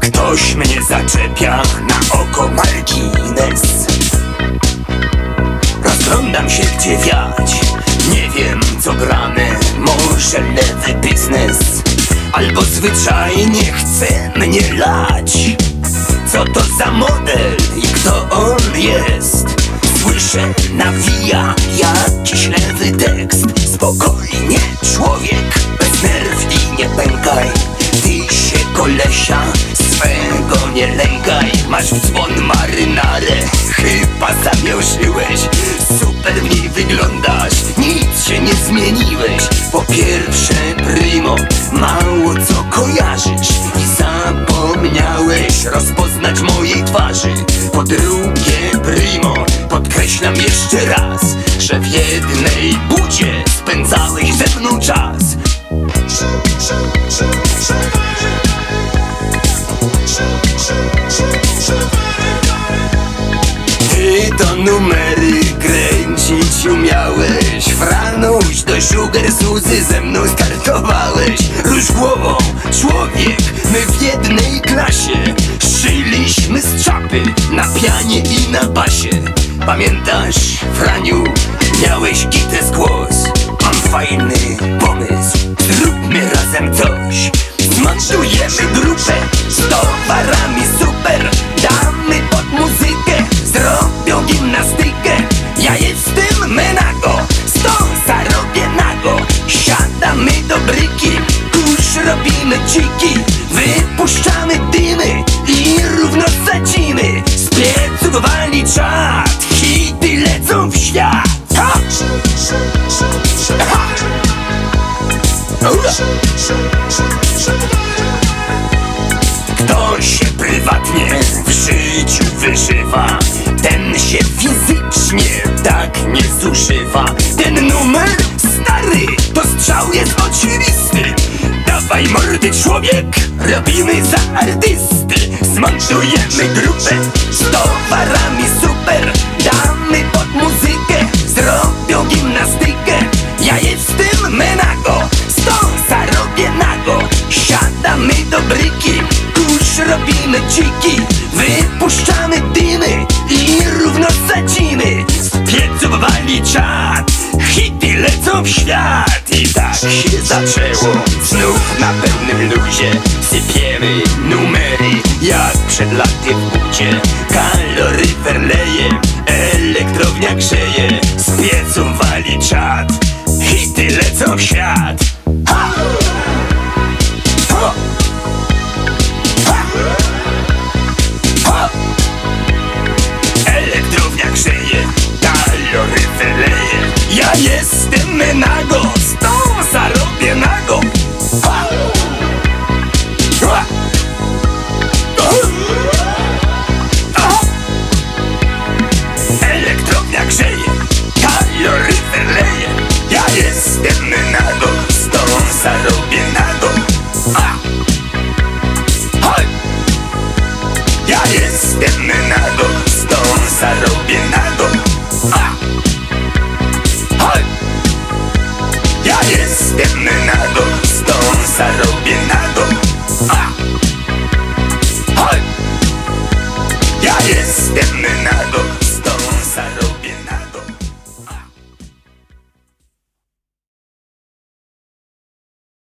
Ktoś mnie zaczepia na oko margines. Się gdzie wiać. Nie wiem co gramy. Może lewy biznes Albo zwyczajnie chce mnie lać. Co to za model i kto on jest? Słyszę nawija jakiś lewy tekst. Spokojnie człowiek bez nerw i nie pękaj. Ty się kolesia swego nie lękaj. Masz w dzwon marynarę, chyba zamiążyłeś Super w niej wyglądasz, nic się nie zmieniłeś. Po pierwsze primo, mało co kojarzysz. I zapomniałeś rozpoznać mojej twarzy. Po drugie primo, podkreślam jeszcze raz Że w jednej budzie spędzałeś ze mną czas. Ty to numery kręcić umiałeś. Franuś do sugar Suzy ze mną startowałeś. Rusz głową, człowiek, my w jednej klasie. Szyliśmy z czapy na pianie i na basie. Pamiętasz, Franiu, miałeś gites głos. Mam fajny pomysł, zróbmy razem coś. Zmontujemy grupę robimy dziki Wypuszczamy dymy i równo sadzimy wali czad, hity lecą w świat Ha! Ha! Kto się prywatnie w życiu wyżywa Ten się fizycznie tak nie zużywa Mordy człowiek, robimy za artysty Zmontujemy grupę z towarami super Damy pod muzykę, zrobią gimnastykę. Ja jestem Menago, stąsa robię nago Siadamy do bryki, kurz robimy dziki Wypuszczamy dymy i równo sadzimy Z pieców wali czad, hity lecą w świat. I tak się zaczęło, znów na pełnym luzie Sypiemy numery. Jak przed laty w budzie Kaloryfer leje, elektrownia grzeje. Z pieców wali czad, hity lecą w świat jestem nago,